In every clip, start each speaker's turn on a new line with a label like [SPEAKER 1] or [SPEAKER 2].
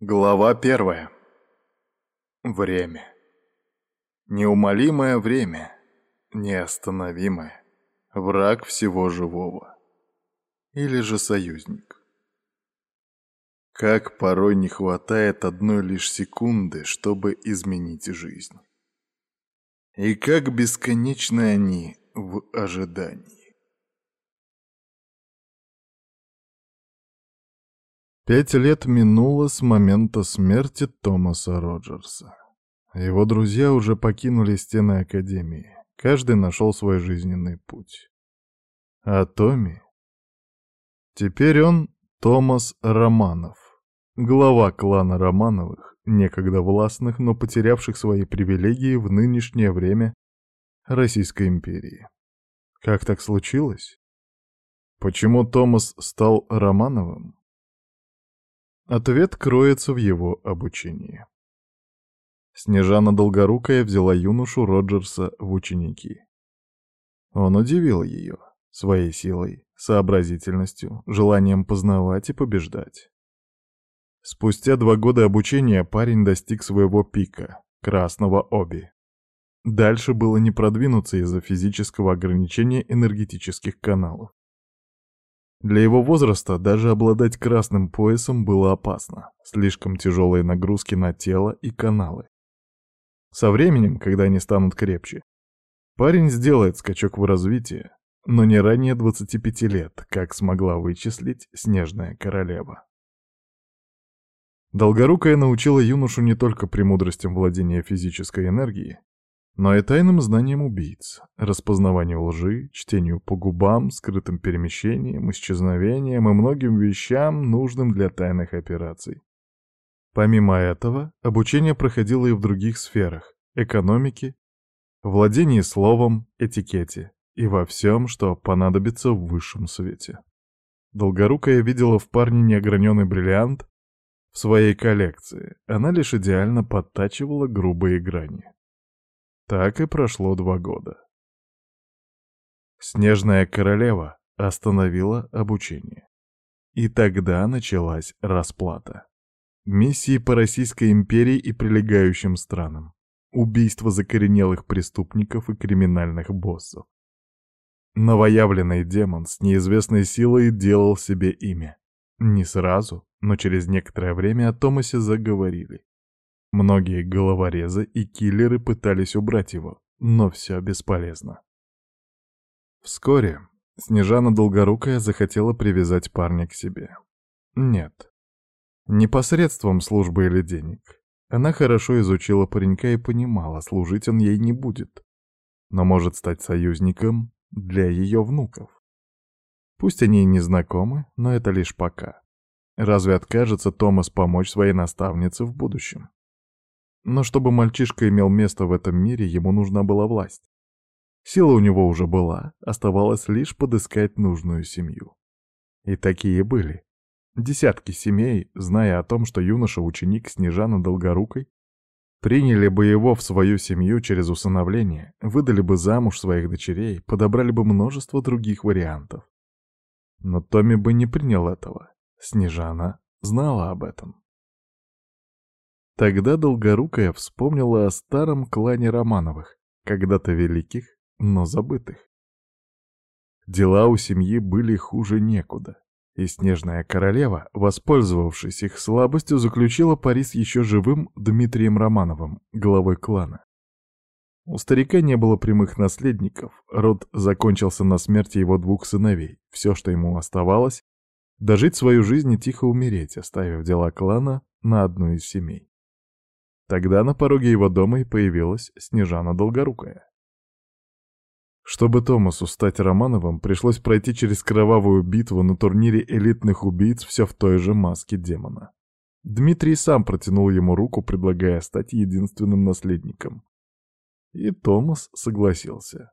[SPEAKER 1] Глава первая. Время. Неумолимое время, неостановимое, враг всего живого. Или же союзник. Как порой не хватает одной лишь секунды, чтобы изменить жизнь. И как бесконечны они в ожидании. Пять лет минуло с момента смерти Томаса Роджерса. Его друзья уже покинули стены Академии. Каждый нашел свой жизненный путь. А Томми... Теперь он Томас Романов, глава клана Романовых, некогда властных, но потерявших свои привилегии в нынешнее время Российской империи. Как так случилось? Почему Томас стал Романовым? Ответ кроется в его обучении. Снежана Долгорукая взяла юношу Роджерса в ученики. Он удивил ее своей силой, сообразительностью, желанием познавать и побеждать. Спустя два года обучения парень достиг своего пика — красного оби. Дальше было не продвинуться из-за физического ограничения энергетических каналов. Для его возраста даже обладать красным поясом было опасно. Слишком тяжелые нагрузки на тело и каналы. Со временем, когда они станут крепче, парень сделает скачок в развитии, но не ранее 25 лет, как смогла вычислить Снежная Королева. Долгорукая научила юношу не только премудростям владения физической энергией, но и тайным знанием убийц, распознаванию лжи, чтению по губам, скрытым перемещением, исчезновением и многим вещам, нужным для тайных операций. Помимо этого, обучение проходило и в других сферах — экономике, владении словом, этикете и во всем, что понадобится в высшем свете. Долгорукая видела в парне неограненный бриллиант в своей коллекции, она лишь идеально подтачивала грубые грани. Так и прошло два года. Снежная королева остановила обучение. И тогда началась расплата. Миссии по Российской империи и прилегающим странам. Убийство закоренелых преступников и криминальных боссов. Новоявленный демон с неизвестной силой делал себе имя. Не сразу, но через некоторое время о Томасе заговорили. Многие головорезы и киллеры пытались убрать его, но все бесполезно. Вскоре Снежана Долгорукая захотела привязать парня к себе. Нет. Не посредством службы или денег. Она хорошо изучила паренька и понимала, служить он ей не будет. Но может стать союзником для ее внуков. Пусть они и не знакомы, но это лишь пока. Разве откажется Томас помочь своей наставнице в будущем? Но чтобы мальчишка имел место в этом мире, ему нужна была власть. Сила у него уже была, оставалось лишь подыскать нужную семью. И такие были. Десятки семей, зная о том, что юноша-ученик Снежана Долгорукой, приняли бы его в свою семью через усыновление, выдали бы замуж своих дочерей, подобрали бы множество других вариантов. Но Томми бы не принял этого. Снежана знала об этом. Тогда Долгорукая вспомнила о старом клане Романовых, когда-то великих, но забытых. Дела у семьи были хуже некуда, и Снежная Королева, воспользовавшись их слабостью, заключила пари с еще живым Дмитрием Романовым, главой клана. У старика не было прямых наследников, род закончился на смерти его двух сыновей. Все, что ему оставалось, дожить свою жизнь и тихо умереть, оставив дела клана на одну из семей. Тогда на пороге его дома и появилась Снежана Долгорукая. Чтобы Томасу стать Романовым, пришлось пройти через кровавую битву на турнире элитных убийц все в той же маске демона. Дмитрий сам протянул ему руку, предлагая стать единственным наследником. И Томас согласился.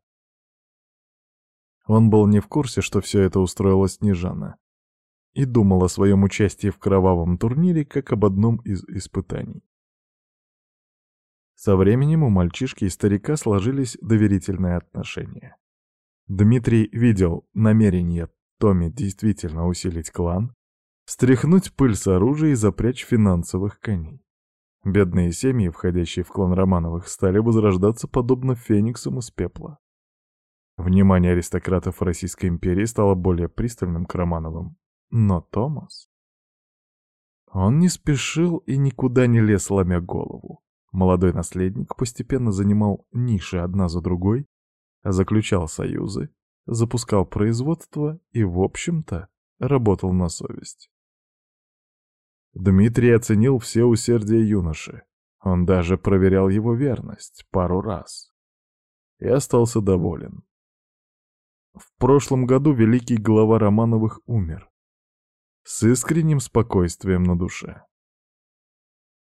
[SPEAKER 1] Он был не в курсе, что все это устроила Снежана, и думал о своем участии в кровавом турнире как об одном из испытаний. Со временем у мальчишки и старика сложились доверительные отношения. Дмитрий видел намерение Томи действительно усилить клан, Стряхнуть пыль с оружия и запрячь финансовых коней. Бедные семьи, входящие в клан Романовых, стали возрождаться подобно фениксам из пепла. Внимание аристократов Российской империи стало более пристальным к Романовым. Но Томас... Он не спешил и никуда не лез, ломя голову. Молодой наследник постепенно занимал ниши одна за другой, заключал союзы, запускал производство и, в общем-то, работал на совесть. Дмитрий оценил все усердия юноши. Он даже проверял его верность пару раз. И остался доволен. В прошлом году великий глава Романовых умер. С искренним спокойствием на душе.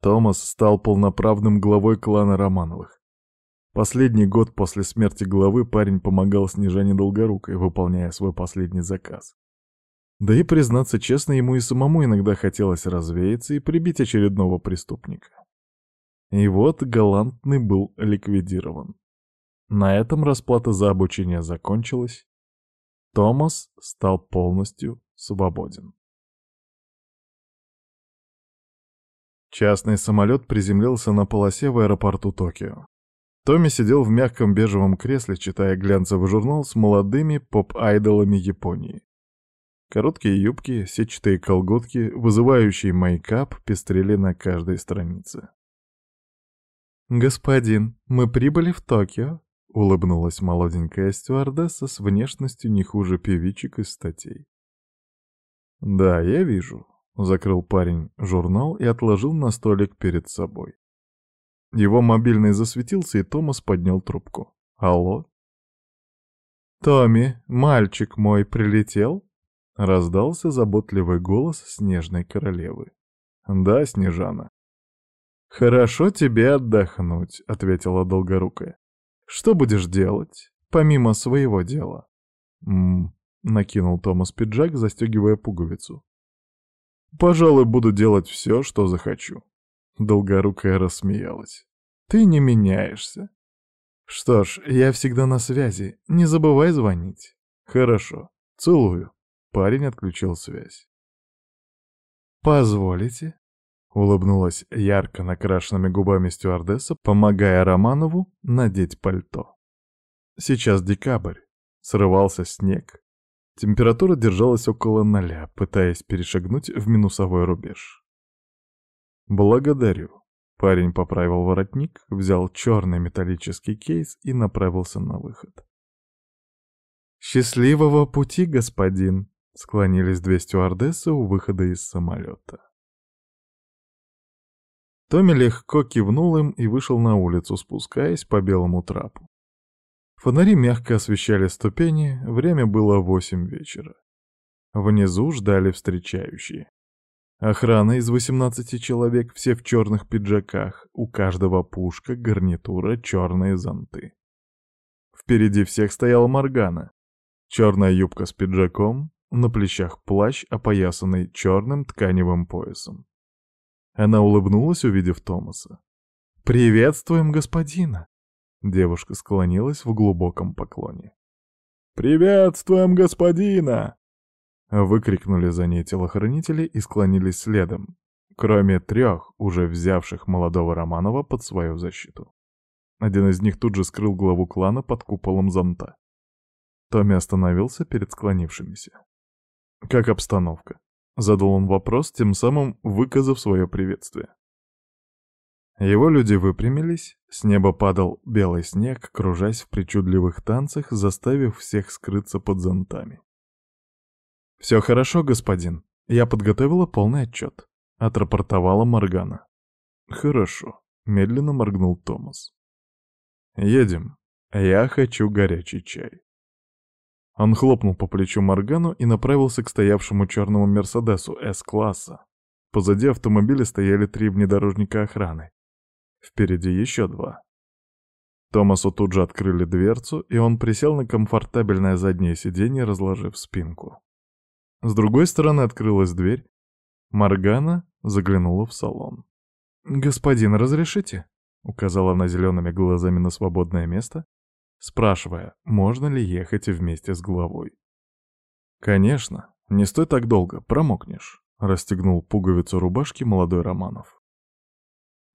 [SPEAKER 1] Томас стал полноправным главой клана Романовых. Последний год после смерти главы парень помогал Снежане Долгорукой, выполняя свой последний заказ. Да и, признаться честно, ему и самому иногда хотелось развеяться и прибить очередного преступника. И вот галантный был ликвидирован. На этом расплата за обучение закончилась. Томас стал полностью свободен. Частный самолет приземлился на полосе в аэропорту Токио. Томми сидел в мягком бежевом кресле, читая глянцевый журнал с молодыми поп-айдолами Японии. Короткие юбки, сетчатые колготки, вызывающий мейкап пестрели на каждой странице. «Господин, мы прибыли в Токио», — улыбнулась молоденькая стюардесса с внешностью не хуже певичек из статей. «Да, я вижу», — закрыл парень журнал и отложил на столик перед собой. Его мобильный засветился, и Томас поднял трубку. «Алло?» «Томми, мальчик мой прилетел?» Раздался заботливый голос снежной королевы. «Да, Снежана». «Хорошо тебе отдохнуть», — ответила Долгорукая. «Что будешь делать, помимо своего дела?» «Ммм», — накинул Томас пиджак, застегивая пуговицу. «Пожалуй, буду делать все, что захочу». Долгорукая рассмеялась. «Ты не меняешься». «Что ж, я всегда на связи, не забывай звонить». «Хорошо, целую». Парень отключил связь. «Позволите?» — улыбнулась ярко накрашенными губами стюардесса, помогая Романову надеть пальто. Сейчас декабрь, срывался снег. Температура держалась около ноля, пытаясь перешагнуть в минусовой рубеж. «Благодарю». Парень поправил воротник, взял черный металлический кейс и направился на выход. «Счастливого пути, господин!» Склонились две стюардессы у выхода из самолета. Томми легко кивнул им и вышел на улицу, спускаясь по белому трапу. Фонари мягко освещали ступени, время было восемь вечера. Внизу ждали встречающие. Охрана из 18 человек, все в черных пиджаках, у каждого пушка, гарнитура, черные зонты. Впереди всех стояла Моргана. Черная юбка с пиджаком, на плечах плащ, опоясанный черным тканевым поясом. Она улыбнулась, увидев Томаса. «Приветствуем господина!» Девушка склонилась в глубоком поклоне. «Приветствуем господина!» Выкрикнули за ней телохранители и склонились следом, кроме трех, уже взявших молодого Романова под свою защиту. Один из них тут же скрыл главу клана под куполом зонта. Томми остановился перед склонившимися. «Как обстановка?» — задал он вопрос, тем самым выказав свое приветствие. Его люди выпрямились, с неба падал белый снег, кружась в причудливых танцах, заставив всех скрыться под зонтами. «Все хорошо, господин. Я подготовила полный отчет», — отрапортовала Моргана. «Хорошо», — медленно моргнул Томас. «Едем. Я хочу горячий чай». Он хлопнул по плечу Моргану и направился к стоявшему черному Мерседесу С-класса. Позади автомобиля стояли три внедорожника охраны. Впереди еще два. Томасу тут же открыли дверцу, и он присел на комфортабельное заднее сиденье, разложив спинку. С другой стороны открылась дверь. Моргана заглянула в салон. «Господин, разрешите?» — указала она зелеными глазами на свободное место, спрашивая, можно ли ехать вместе с главой. «Конечно, не стой так долго, промокнешь», — расстегнул пуговицу рубашки молодой Романов.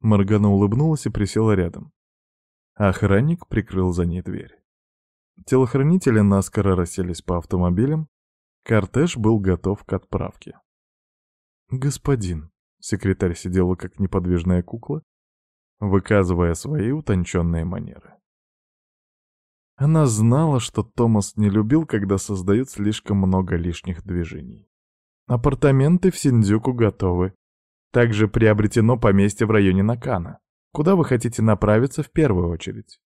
[SPEAKER 1] Маргана улыбнулась и присела рядом. Охранник прикрыл за ней дверь. Телохранители наскоро расселись по автомобилям. Кортеж был готов к отправке. «Господин», — секретарь сидела как неподвижная кукла, выказывая свои утонченные манеры. Она знала, что Томас не любил, когда создают слишком много лишних движений. Апартаменты в Синдзюку готовы. Также приобретено поместье в районе Накана. Куда вы хотите направиться в первую очередь?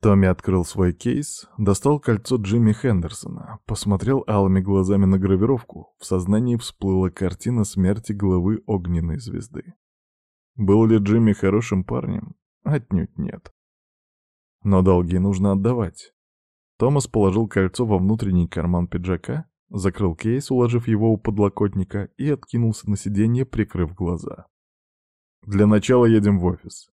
[SPEAKER 1] Томми открыл свой кейс, достал кольцо Джимми Хендерсона, посмотрел алыми глазами на гравировку. В сознании всплыла картина смерти главы огненной звезды. Был ли Джимми хорошим парнем? Отнюдь нет. Но долги нужно отдавать. Томас положил кольцо во внутренний карман пиджака, закрыл кейс, уложив его у подлокотника, и откинулся на сиденье, прикрыв глаза. «Для начала едем в офис».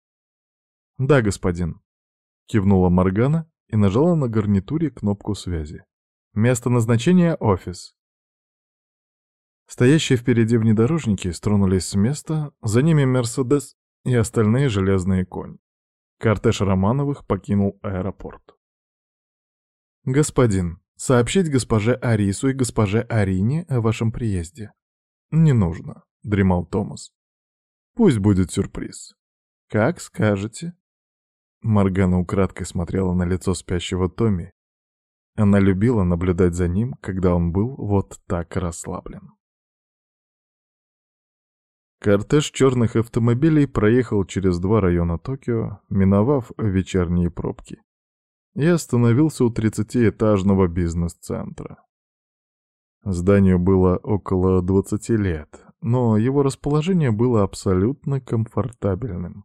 [SPEAKER 1] «Да, господин», — кивнула Моргана и нажала на гарнитуре кнопку связи. «Место назначения — офис». Стоящие впереди внедорожники стронулись с места, за ними «Мерседес» и остальные железные конь. Кортеж Романовых покинул аэропорт. «Господин, сообщить госпоже Арису и госпоже Арине о вашем приезде». «Не нужно», — дремал Томас. «Пусть будет сюрприз». «Как скажете». Моргана украдкой смотрела на лицо спящего Томми. Она любила наблюдать за ним, когда он был вот так расслаблен. Кортеж черных автомобилей проехал через два района Токио, миновав вечерние пробки, и остановился у 30-этажного бизнес-центра. Зданию было около 20 лет, но его расположение было абсолютно комфортабельным.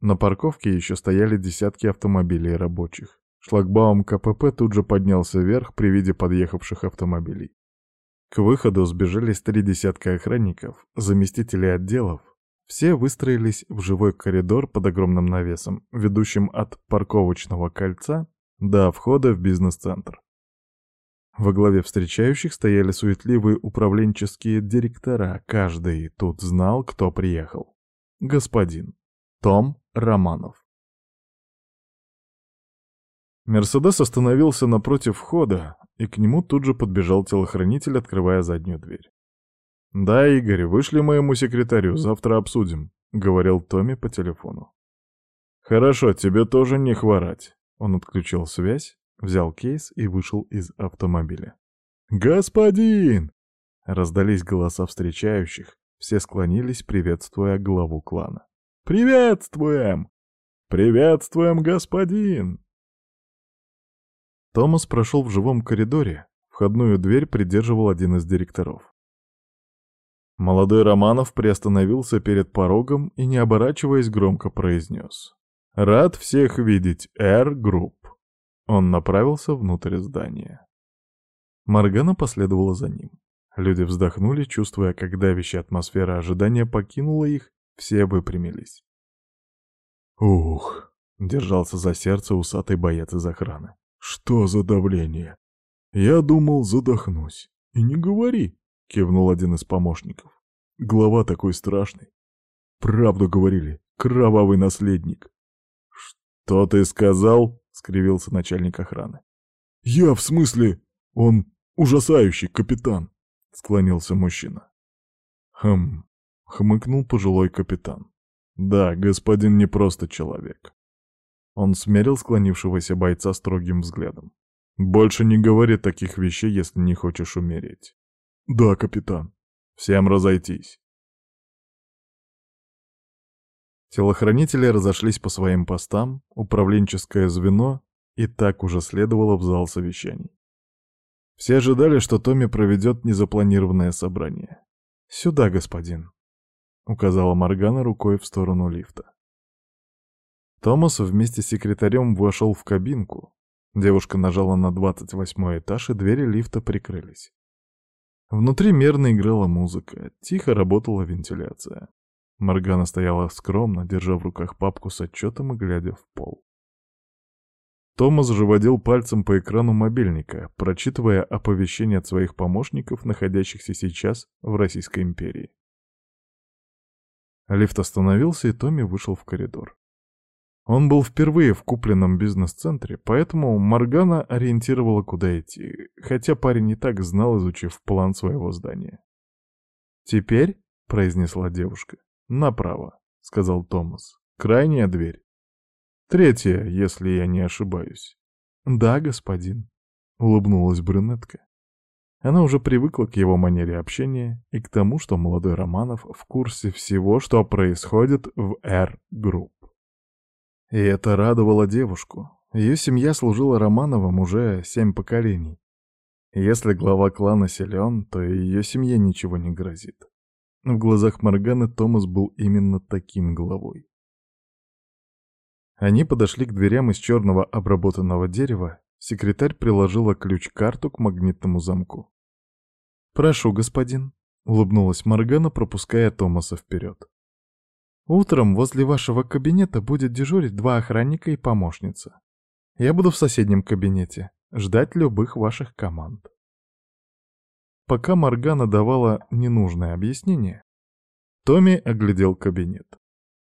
[SPEAKER 1] На парковке еще стояли десятки автомобилей рабочих. Шлагбаум КПП тут же поднялся вверх при виде подъехавших автомобилей. К выходу сбежались три десятка охранников, заместителей отделов. Все выстроились в живой коридор под огромным навесом, ведущим от парковочного кольца до входа в бизнес-центр. Во главе встречающих стояли суетливые управленческие директора, каждый тут знал, кто приехал. Господин Том Романов. Мерседес остановился напротив входа, и к нему тут же подбежал телохранитель, открывая заднюю дверь. «Да, Игорь, вышли моему секретарю, завтра обсудим», — говорил Томми по телефону. «Хорошо, тебе тоже не хворать». Он отключил связь, взял кейс и вышел из автомобиля. «Господин!» — раздались голоса встречающих, все склонились, приветствуя главу клана. «Приветствуем! Приветствуем, господин!» Томас прошел в живом коридоре, входную дверь придерживал один из директоров. Молодой Романов приостановился перед порогом и, не оборачиваясь, громко произнес. «Рад всех видеть, Air Group!» Он направился внутрь здания. Маргана последовала за ним. Люди вздохнули, чувствуя, как давящая атмосфера ожидания покинула их, все выпрямились. «Ух!» — держался за сердце усатый боец из охраны. «Что за давление?» «Я думал, задохнусь». «И не говори», — кивнул один из помощников. «Глава такой страшный». «Правду говорили, кровавый наследник». «Что ты сказал?» — скривился начальник охраны. «Я в смысле, он ужасающий капитан», — склонился мужчина. «Хм», — хмыкнул пожилой капитан. «Да, господин не просто человек. Он смерил склонившегося бойца строгим взглядом. «Больше не говори таких вещей, если не хочешь умереть». «Да, капитан. Всем разойтись». Телохранители разошлись по своим постам, управленческое звено и так уже следовало в зал совещаний. Все ожидали, что Томми проведет незапланированное собрание. «Сюда, господин», — указала Моргана рукой в сторону лифта. Томас вместе с секретарем вошел в кабинку. Девушка нажала на 28 этаж, и двери лифта прикрылись. Внутри мерно играла музыка, тихо работала вентиляция. Моргана стояла скромно, держа в руках папку с отчетом и глядя в пол. Томас же водил пальцем по экрану мобильника, прочитывая оповещения от своих помощников, находящихся сейчас в Российской империи. Лифт остановился, и Томми вышел в коридор. Он был впервые в купленном бизнес-центре, поэтому Моргана ориентировала, куда идти, хотя парень не так знал, изучив план своего здания. «Теперь», — произнесла девушка, — «направо», — сказал Томас. «Крайняя дверь». Третья, если я не ошибаюсь. Да, господин, улыбнулась брюнетка. Она уже привыкла к его манере общения и к тому, что молодой Романов в курсе всего, что происходит в R-Group. И это радовало девушку. Ее семья служила Романовым уже семь поколений. Если глава клана силен, то ее семье ничего не грозит. В глазах Морганы Томас был именно таким главой. Они подошли к дверям из черного обработанного дерева. Секретарь приложила ключ-карту к магнитному замку. «Прошу, господин», — улыбнулась Моргана, пропуская Томаса вперед. «Утром возле вашего кабинета будет дежурить два охранника и помощница. Я буду в соседнем кабинете, ждать любых ваших команд». Пока Моргана давала ненужное объяснение, Томми оглядел кабинет.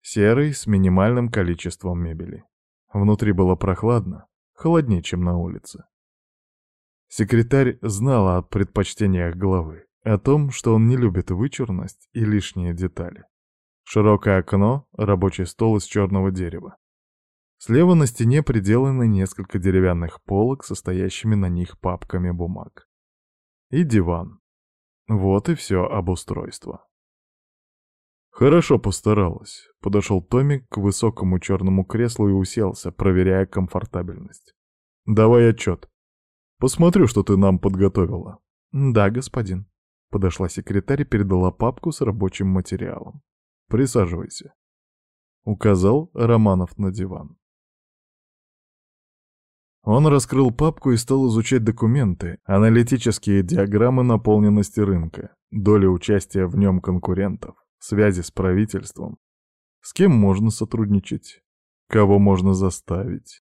[SPEAKER 1] Серый, с минимальным количеством мебели. Внутри было прохладно, холоднее, чем на улице. Секретарь знала о предпочтениях главы, о том, что он не любит вычурность и лишние детали. Широкое окно, рабочий стол из черного дерева. Слева на стене приделаны несколько деревянных полок, состоящими на них папками бумаг. И диван. Вот и все обустройство. «Хорошо постаралась», — подошел Томик к высокому черному креслу и уселся, проверяя комфортабельность. «Давай отчет. Посмотрю, что ты нам подготовила». «Да, господин», — подошла секретарь и передала папку с рабочим материалом. «Присаживайся», — указал Романов на диван. Он раскрыл папку и стал изучать документы, аналитические диаграммы наполненности рынка, доли участия в нем конкурентов, связи с правительством, с кем можно сотрудничать, кого можно заставить.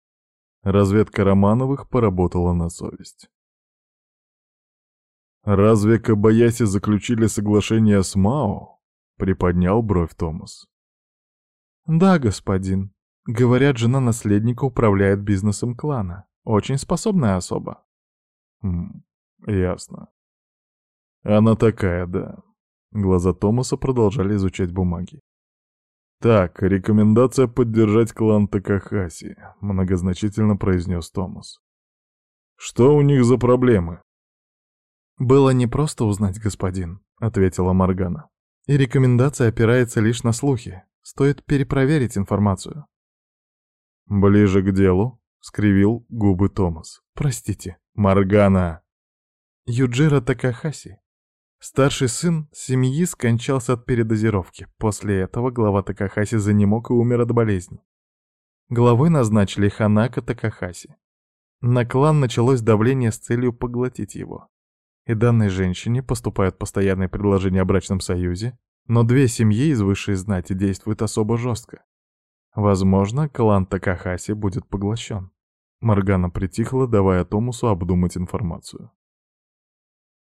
[SPEAKER 1] Разведка Романовых поработала на совесть. «Разве Кабаяси заключили соглашение с Мао?» — приподнял бровь Томас. «Да, господин. Говорят, жена наследника управляет бизнесом клана. Очень способная особа». «Хм, ясно. Она такая, да. Глаза Томаса продолжали изучать бумаги. «Так, рекомендация поддержать клан Такахаси», — многозначительно произнес Томас. «Что у них за проблемы?» «Было непросто узнать, господин», — ответила Моргана. «И рекомендация опирается лишь на слухи. Стоит перепроверить информацию». «Ближе к делу», — скривил губы Томас. «Простите, Моргана». «Юджира Такахаси Старший сын семьи скончался от передозировки. После этого глава Такахаси занемог и умер от болезни. Главой назначили Ханака Такахаси. На клан началось давление с целью поглотить его. И данной женщине поступают постоянные предложения о брачном союзе, но две семьи из высшей знати действуют особо жестко. Возможно, клан Такахаси будет поглощен. Моргана притихла, давая Томусу обдумать информацию.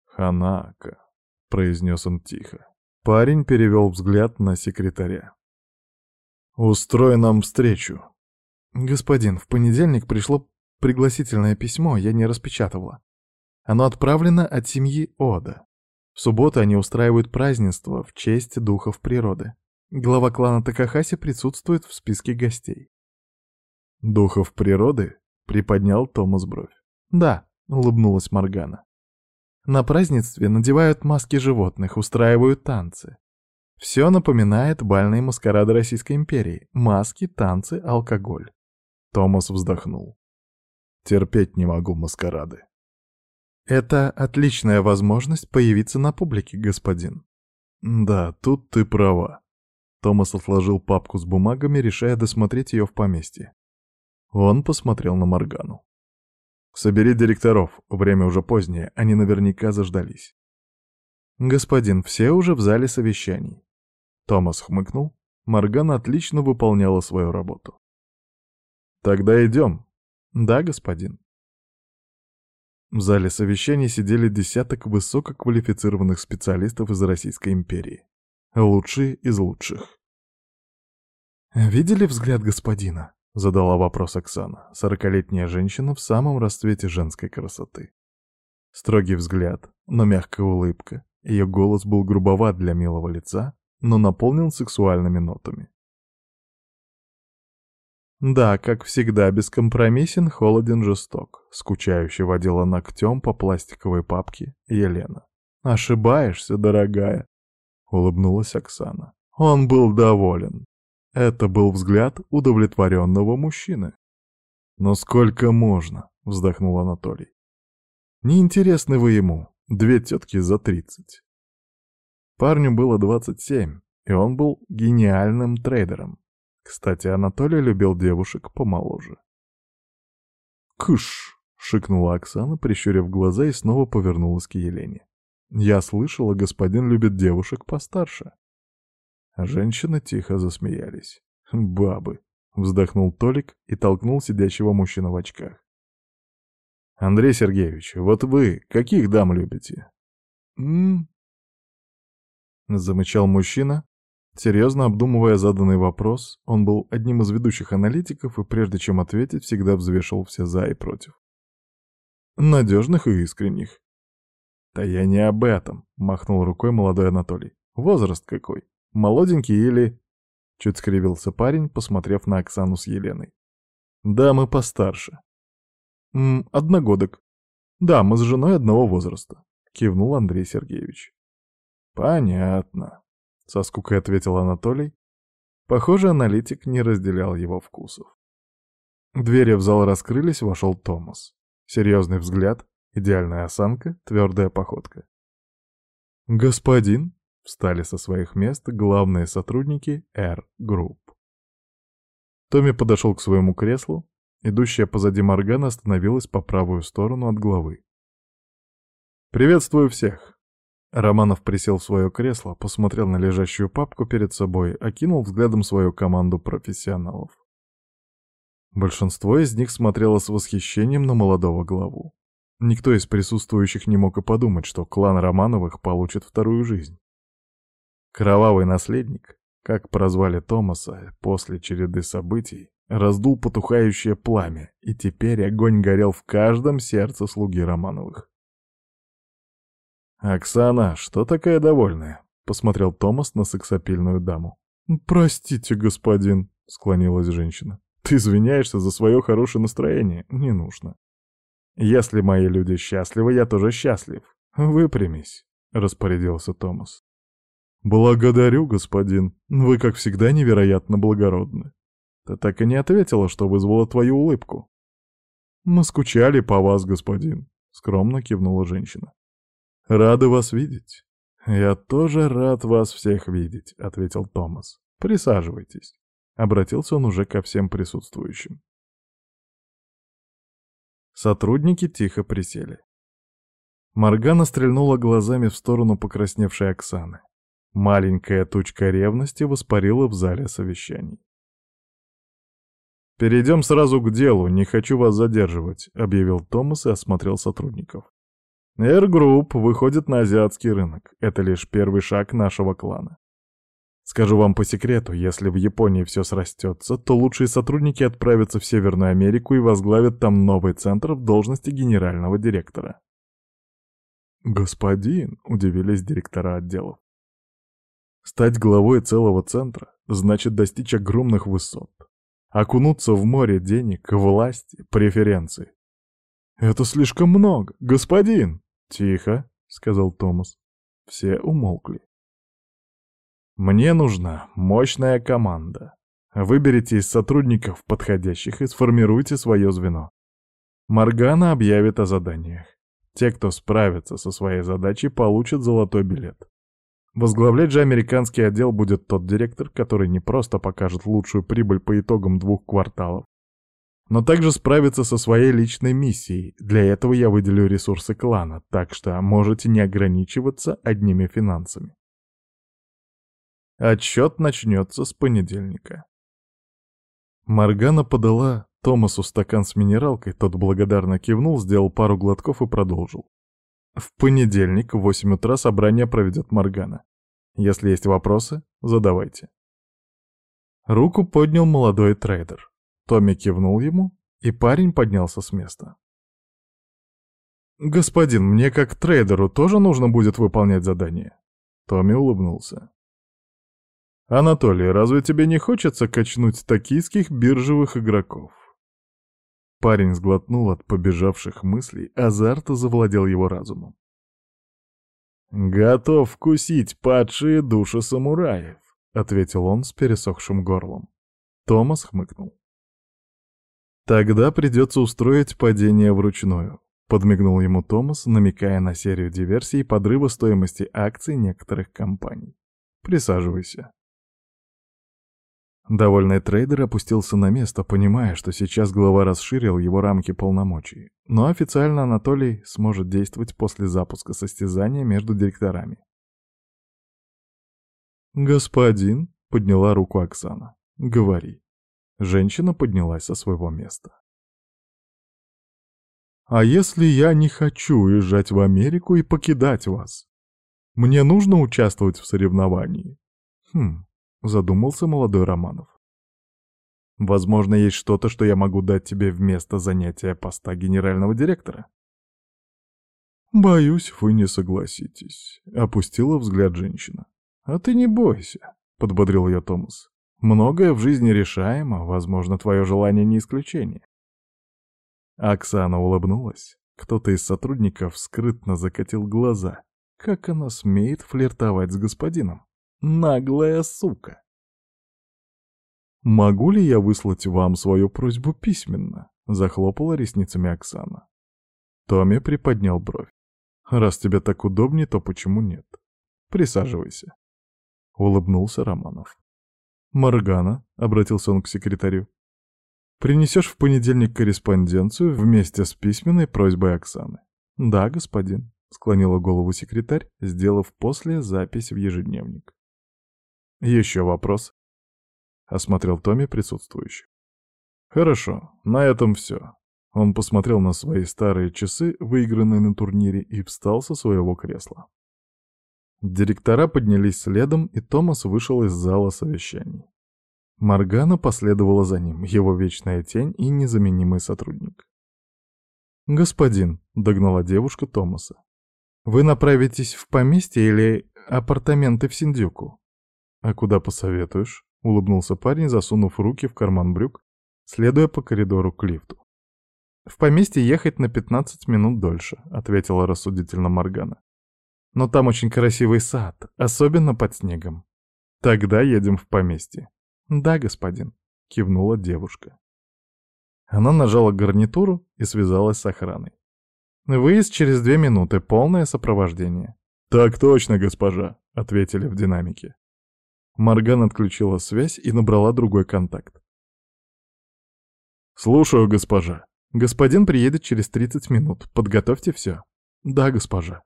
[SPEAKER 1] Ханака. — произнес он тихо. Парень перевел взгляд на секретаря. «Устрой нам встречу». «Господин, в понедельник пришло пригласительное письмо, я не распечатывала. Оно отправлено от семьи Ода. В субботу они устраивают празднество в честь духов природы. Глава клана Такахаси присутствует в списке гостей». «Духов природы?» — приподнял Томас бровь. «Да», — улыбнулась Моргана. На празднестве надевают маски животных, устраивают танцы. Все напоминает бальные маскарады Российской империи. Маски, танцы, алкоголь. Томас вздохнул. Терпеть не могу маскарады. Это отличная возможность появиться на публике, господин. Да, тут ты права. Томас отложил папку с бумагами, решая досмотреть ее в поместье. Он посмотрел на Моргану. «Собери директоров, время уже позднее, они наверняка заждались». «Господин, все уже в зале совещаний». Томас хмыкнул. Моргана отлично выполняла свою работу. «Тогда идем». Да, господин. В зале совещаний сидели десяток высококвалифицированных специалистов из Российской империи. Лучшие из лучших. «Видели взгляд господина?» — задала вопрос Оксана, сорокалетняя женщина в самом расцвете женской красоты. Строгий взгляд, но мягкая улыбка. Ее голос был грубоват для милого лица, но наполнен сексуальными нотами. Да, как всегда, бескомпромиссен, холоден, жесток. Скучающе водила ногтем по пластиковой папке Елена. «Ошибаешься, дорогая», — улыбнулась Оксана. Он был доволен. Это был взгляд удовлетворенного мужчины. «Но сколько можно?» — вздохнул Анатолий. «Неинтересны вы ему. Две тетки за тридцать». Парню было двадцать семь, и он был гениальным трейдером. Кстати, Анатолий любил девушек помоложе. «Кыш!» — шикнула Оксана, прищурив глаза и снова повернулась к Елене. «Я слышала, господин любит девушек постарше». Женщины тихо засмеялись. «Бабы!» — вздохнул Толик и толкнул сидящего мужчину в очках. «Андрей Сергеевич, вот вы каких дам любите?» «М-м-м», замычал мужчина, Серьезно обдумывая заданный вопрос, он был одним из ведущих аналитиков и прежде чем ответить, всегда взвешивал все «за» и «против». Надежных и искренних. «Да я не об этом», — махнул рукой молодой Анатолий. «Возраст какой? Молоденький или...» Чуть скривился парень, посмотрев на Оксану с Еленой. «Да, мы постарше». «М «Одногодок». «Да, мы с женой одного возраста», — кивнул Андрей Сергеевич. «Понятно», — со скукой ответил Анатолий. Похоже, аналитик не разделял его вкусов. Двери в зал раскрылись, вошел Томас. Серьезный взгляд, идеальная осанка, твердая походка. «Господин!» — встали со своих мест главные сотрудники R Group. Томми подошел к своему креслу, идущая позади Моргана остановилась по правую сторону от главы. «Приветствую всех!» Романов присел в свое кресло, посмотрел на лежащую папку перед собой, окинул взглядом свою команду профессионалов. Большинство из них смотрело с восхищением на молодого главу. Никто из присутствующих не мог и подумать, что клан Романовых получит вторую жизнь. Кровавый наследник, как прозвали Томаса после череды событий, раздул потухающее пламя, и теперь огонь горел в каждом сердце слуги Романовых. «Оксана, что такая довольная?» — посмотрел Томас на сексапильную даму. «Простите, господин», — склонилась женщина. «Ты извиняешься за свое хорошее настроение? Не нужно. Если мои люди счастливы, я тоже счастлив. Выпрямись», — распорядился Томас. «Благодарю, господин. Вы, как всегда, невероятно благородны. Ты так и не ответила, что вызвало твою улыбку». «Мы скучали по вас, господин», — скромно кивнула женщина. «Рады вас видеть». «Я тоже рад вас всех видеть», — ответил Томас. «Присаживайтесь». Обратился он уже ко всем присутствующим. Сотрудники тихо присели. Моргана стрельнула глазами в сторону покрасневшей Оксаны. Маленькая тучка ревности воспарила в зале совещаний. «Перейдем сразу к делу, не хочу вас задерживать», — объявил Томас и осмотрел сотрудников. Group выходит на азиатский рынок. Это лишь первый шаг нашего клана. Скажу вам по секрету, если в Японии все срастется, то лучшие сотрудники отправятся в Северную Америку и возглавят там новый центр в должности генерального директора. «Господин», — удивились директора отделов. «Стать главой целого центра значит достичь огромных высот, окунуться в море денег, власти, преференций. Это слишком много, господин!» «Тихо», — сказал Томас. Все умолкли. «Мне нужна мощная команда. Выберите из сотрудников подходящих и сформируйте свое звено. Маргана объявит о заданиях. Те, кто справится со своей задачей, получат золотой билет. Возглавлять же американский отдел будет тот директор, который не просто покажет лучшую прибыль по итогам двух кварталов, но также справиться со своей личной миссией. Для этого я выделю ресурсы клана, так что можете не ограничиваться одними финансами. Отчет начнется с понедельника. Маргана подала Томасу стакан с минералкой, тот благодарно кивнул, сделал пару глотков и продолжил. В понедельник в 8 утра собрание проведет Моргана. Если есть вопросы, задавайте. Руку поднял молодой трейдер. Томми кивнул ему, и парень поднялся с места. «Господин, мне как трейдеру тоже нужно будет выполнять задание?» Томми улыбнулся. «Анатолий, разве тебе не хочется качнуть токийских биржевых игроков?» Парень сглотнул от побежавших мыслей, азарт завладел его разумом. «Готов вкусить падшие души самураев», — ответил он с пересохшим горлом. Томас хмыкнул. «Тогда придется устроить падение вручную», — подмигнул ему Томас, намекая на серию диверсий и подрыва стоимости акций некоторых компаний. «Присаживайся». Довольный трейдер опустился на место, понимая, что сейчас глава расширил его рамки полномочий. Но официально Анатолий сможет действовать после запуска состязания между директорами. «Господин», — подняла руку Оксана, — «говори». Женщина поднялась со своего места. «А если я не хочу уезжать в Америку и покидать вас? Мне нужно участвовать в соревновании?» «Хм, задумался молодой Романов. Возможно, есть что-то, что я могу дать тебе вместо занятия поста генерального директора. Боюсь, вы не согласитесь, опустила взгляд женщина. А ты не бойся, подбодрил ее Томас. Многое в жизни решаемо, возможно, твое желание не исключение. Оксана улыбнулась. Кто-то из сотрудников скрытно закатил глаза. Как она смеет флиртовать с господином? Наглая сука. «Могу ли я выслать вам свою просьбу письменно?» — захлопала ресницами Оксана. Томми приподнял бровь. «Раз тебе так удобнее, то почему нет? Присаживайся». Улыбнулся Романов. «Моргана», — обратился он к секретарю, — «принесешь в понедельник корреспонденцию вместе с письменной просьбой Оксаны». «Да, господин», — склонила голову секретарь, сделав после запись в ежедневник. «Еще вопрос?» — осмотрел Томми присутствующих. «Хорошо, на этом все». Он посмотрел на свои старые часы, выигранные на турнире, и встал со своего кресла. Директора поднялись следом, и Томас вышел из зала совещаний. Маргана последовала за ним, его вечная тень и незаменимый сотрудник. «Господин», — догнала девушка Томаса, — «вы направитесь в поместье или апартаменты в Синдюку?» «А куда посоветуешь?» — улыбнулся парень, засунув руки в карман брюк, следуя по коридору к лифту. «В поместье ехать на 15 минут дольше», — ответила рассудительно Моргана. «Но там очень красивый сад, особенно под снегом. Тогда едем в поместье». «Да, господин», — кивнула девушка. Она нажала гарнитуру и связалась с охраной. «Выезд через две минуты, полное сопровождение». «Так точно, госпожа», — ответили в динамике. Морган отключила связь и набрала другой контакт. «Слушаю, госпожа. Господин приедет через 30 минут. Подготовьте все». «Да, госпожа».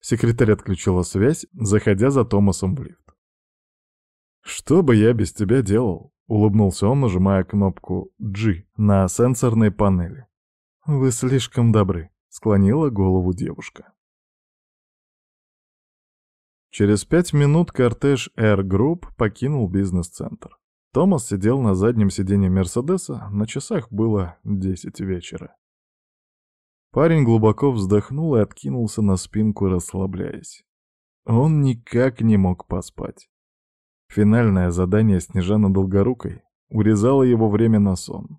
[SPEAKER 1] Секретарь отключила связь, заходя за Томасом в лифт. «Что бы я без тебя делал?» — улыбнулся он, нажимая кнопку G на сенсорной панели. «Вы слишком добры», — склонила голову девушка. Через пять минут кортеж Air Group покинул бизнес-центр. Томас сидел на заднем сиденье Мерседеса, на часах было десять вечера. Парень глубоко вздохнул и откинулся на спинку, расслабляясь. Он никак не мог поспать. Финальное задание Снежана Долгорукой урезало его время на сон.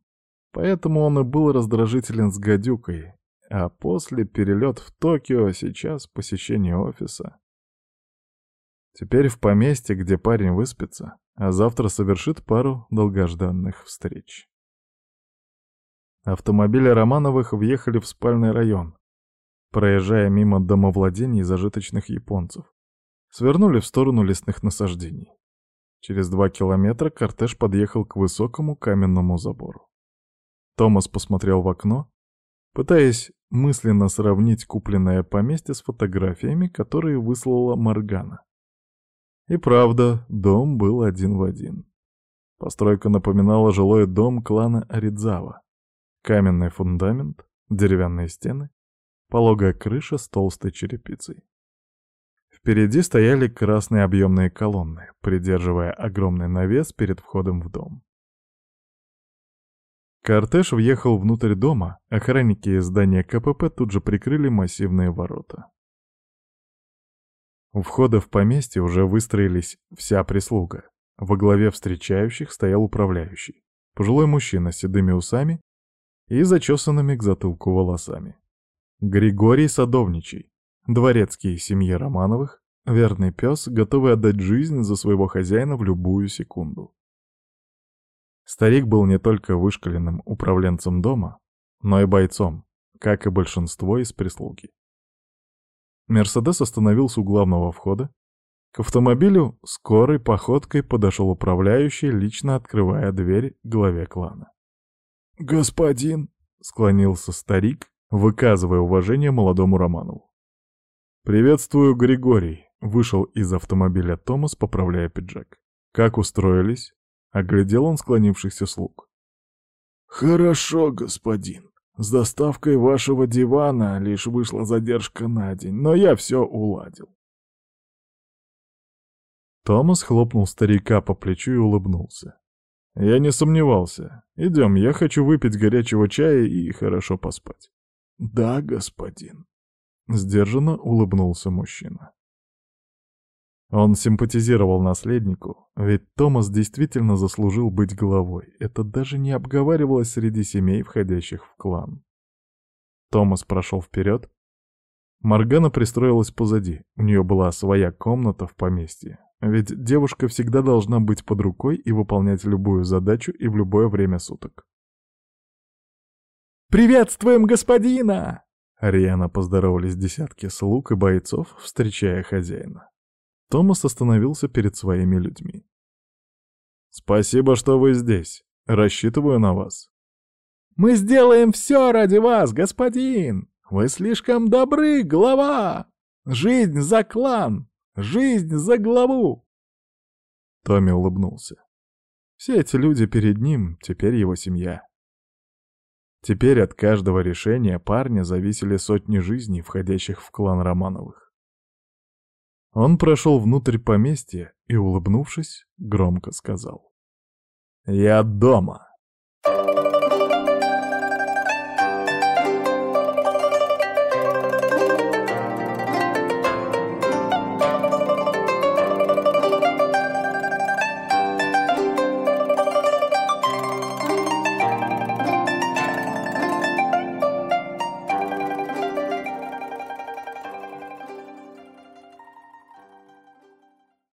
[SPEAKER 1] Поэтому он и был раздражителен с гадюкой, а после перелет в Токио, сейчас посещение офиса. Теперь в поместье, где парень выспится, а завтра совершит пару долгожданных встреч. Автомобили Романовых въехали в спальный район, проезжая мимо домовладений зажиточных японцев. Свернули в сторону лесных насаждений. Через два километра кортеж подъехал к высокому каменному забору. Томас посмотрел в окно, пытаясь мысленно сравнить купленное поместье с фотографиями, которые выслала Моргана. И правда, дом был один в один. Постройка напоминала жилой дом клана Аридзава. Каменный фундамент, деревянные стены, пологая крыша с толстой черепицей. Впереди стояли красные объемные колонны, придерживая огромный навес перед входом в дом. Кортеж въехал внутрь дома, охранники из здания КПП тут же прикрыли массивные ворота. У входа в поместье уже выстроились вся прислуга. Во главе встречающих стоял управляющий, пожилой мужчина с седыми усами и зачесанными к затылку волосами. Григорий Садовничий, дворецкий семьи Романовых, верный пес, готовый отдать жизнь за своего хозяина в любую секунду. Старик был не только вышкаленным управленцем дома, но и бойцом, как и большинство из прислуги. Мерседес остановился у главного входа. К автомобилю скорой походкой подошел управляющий, лично открывая дверь главе клана. «Господин!» — склонился старик, выказывая уважение молодому Романову. «Приветствую, Григорий!» — вышел из автомобиля Томас, поправляя пиджак. «Как устроились?» — оглядел он склонившихся слуг. «Хорошо, господин. С доставкой вашего дивана лишь вышла задержка на день, но я все уладил». Томас хлопнул старика по плечу и улыбнулся. «Я не сомневался. Идем, я хочу выпить горячего чая и хорошо поспать». «Да, господин», — сдержанно улыбнулся мужчина. Он симпатизировал наследнику, ведь Томас действительно заслужил быть главой. Это даже не обговаривалось среди семей, входящих в клан. Томас прошел вперед. Маргана пристроилась позади. У нее была своя комната в поместье. Ведь девушка всегда должна быть под рукой и выполнять любую задачу и в любое время суток. «Приветствуем господина!» Рьяно поздоровались десятки слуг и бойцов, встречая хозяина. Томас остановился перед своими людьми. «Спасибо, что вы здесь. Рассчитываю на вас». «Мы сделаем все ради вас, господин! Вы слишком добры, глава! Жизнь за клан! Жизнь за главу!» Томми улыбнулся. Все эти люди перед ним, теперь его семья. Теперь от каждого решения парня зависели сотни жизней, входящих в клан Романовых. Он прошел внутрь поместья и, улыбнувшись, громко сказал. «Я дома!»